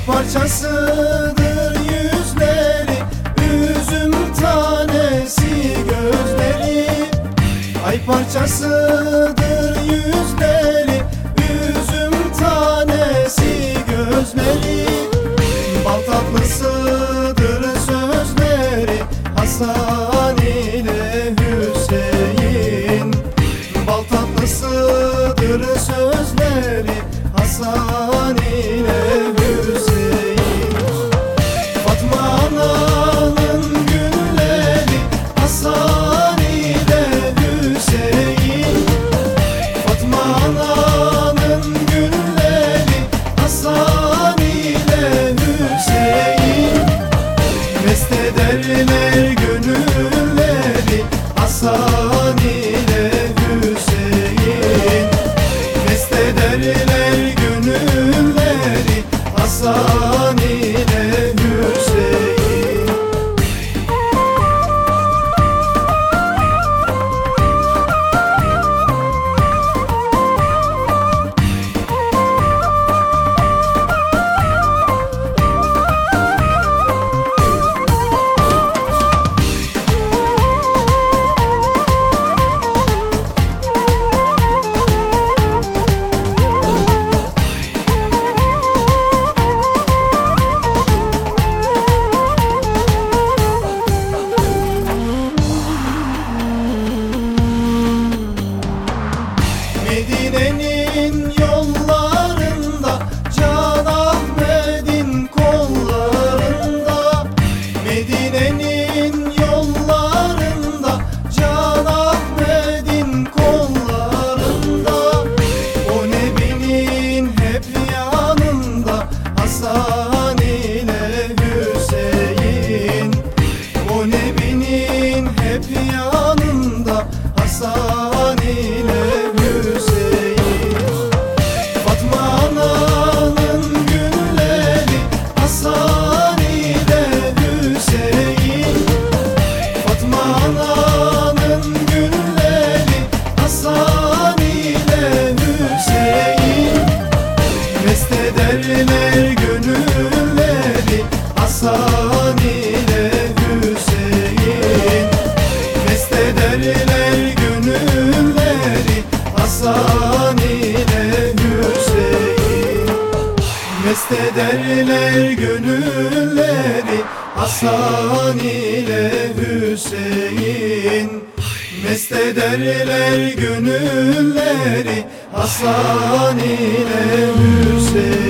bir parçasıdır yüzleri Üzüm tanesi gözleri. Ay parçasıdır yüzleri. Ahmet'in yollarında Can kollarında. O nebinin hep yanında Hasan Mest ederler gönülleri Hasan ile Hüseyin. Mest ederler gönülleri Hasan ile Hüseyin.